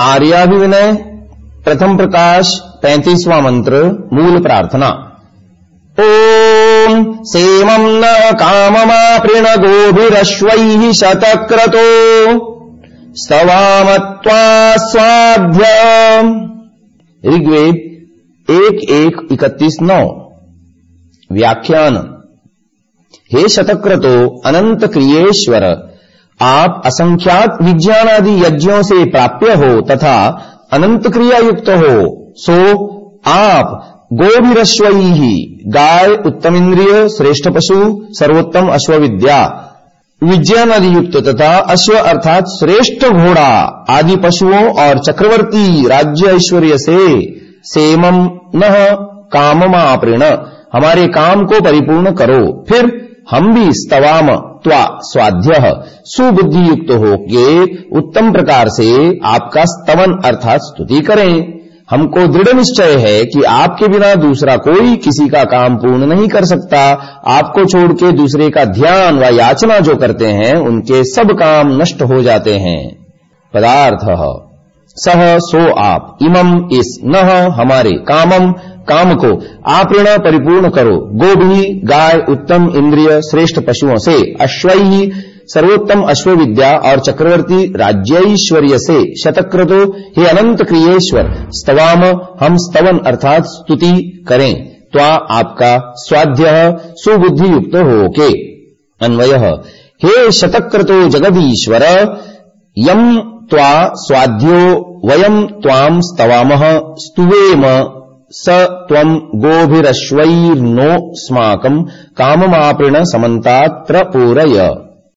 आर्याभिविनय प्रथम प्रकाश, पैंतीसवां मंत्र, मूल प्रार्थना। ओम सेमं न काममापृण गोभिरश्वैः शतक्रतो स्तवामत्वा स्वाध्य ऋग्वेद एक एक इकतीस नौ। व्याख्यान। हे शतक्रतो, अनंत क्रियेश्वर आप असंख्यात विज्ञान आदि यज्ञों से प्राप्य हो तथा अनंत क्रिया युक्त हो, सो आप गोभिरश्वई ही गाय उत्तम इंद्रिय श्रेष्ठ पशु, सर्वोत्तम अश्वविद्या विज्ञान आदि युक्त तथा अश्व अर्थात श्रेष्ठ घोड़ा आदि पशुओं और चक्रवर्ती राज्य ऐश्वर्य से सेमम न काममापृण। हमारे काम को परिपूर्ण करो। फिर हम भी स्तवाम। त्वा स्वाध्य सुबुद्धि युक्त होके उत्तम प्रकार से आपका स्तवन अर्थात स्तुति करें। हमको दृढ़ निश्चय है कि आपके बिना दूसरा कोई किसी का काम पूर्ण नहीं कर सकता। आपको छोड़ के दूसरे का ध्यान व याचना जो करते हैं, उनके सब काम नष्ट हो जाते हैं। पदार्थ। सह सो आप। इमम इस न हमारे कामम काम को आपृण परिपूर्ण करो। गोभी गाय उत्तम इंद्रिय श्रेष्ठ पशुओं से। अश्वई सर्वोत्तम अश्व विद्या और चक्रवर्ती राज्यश्वर्य से। शतक्रतो हे अनंत क्रियेश्वर, स्तवाम हम स्तवन अर्थात स्तुति करें। त्वा आपका स्वाध्य सुबुद्धि युक्त हो के अन्वय, हे शतक्रतो जगदीश्वर यम त्वा स्वाध्यो वयम त्वाम स्तवामः स्तुवेम। स त्वम् गोभिरश्वैर्नो स्माकम् काममापृण समन्तात्र पूरय